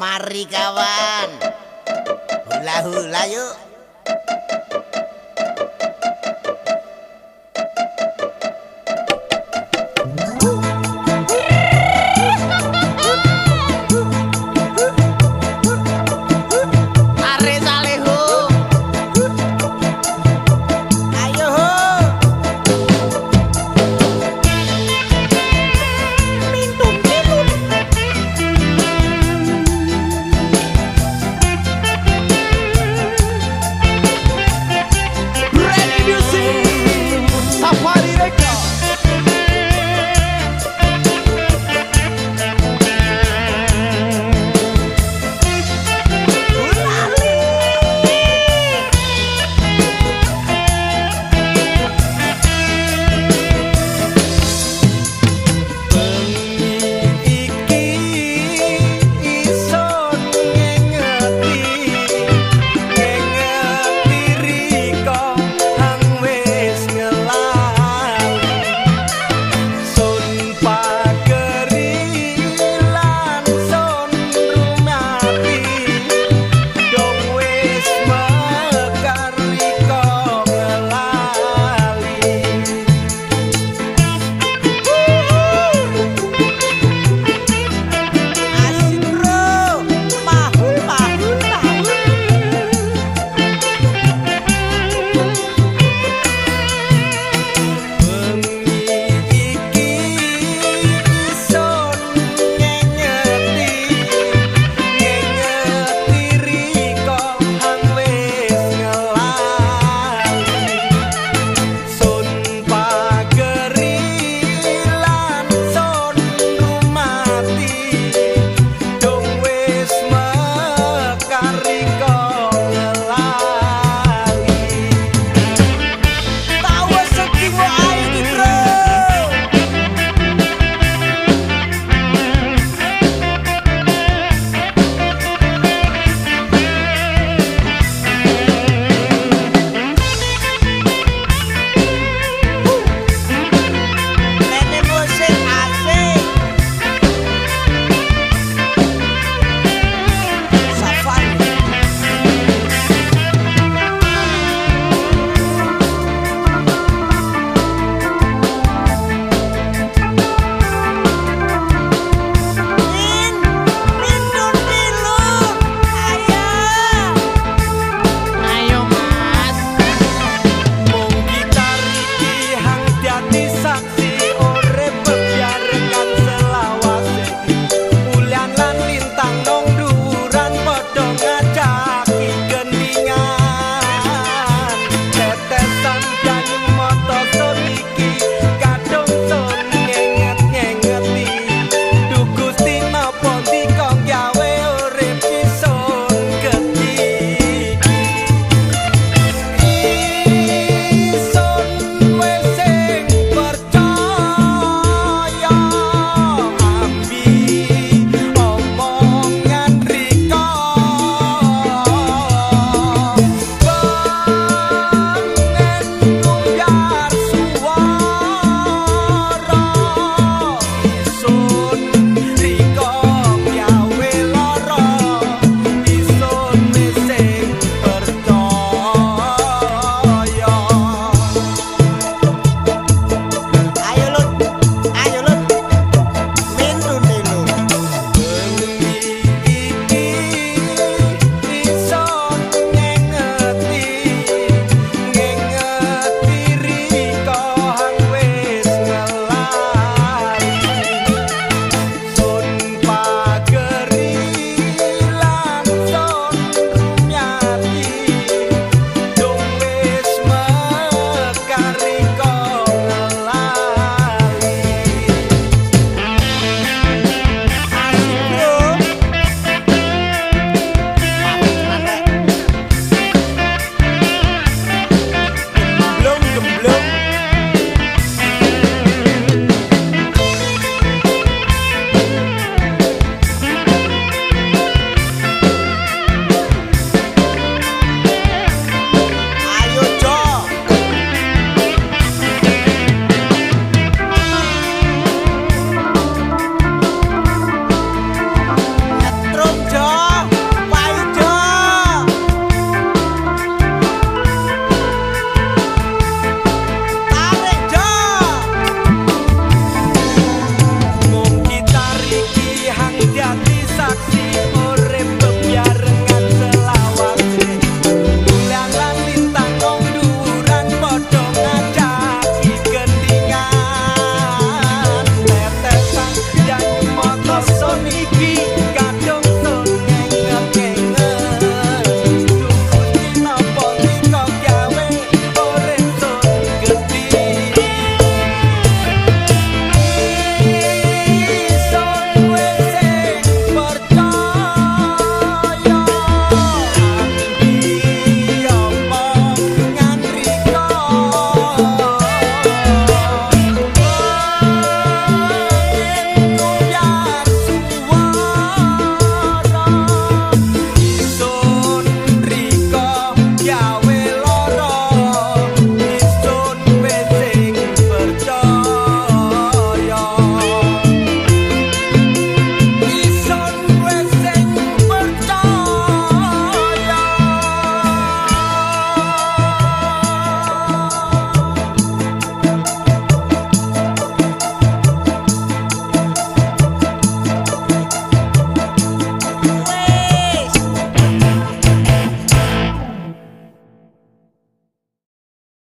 Mari kawan. Hula-hula yuk.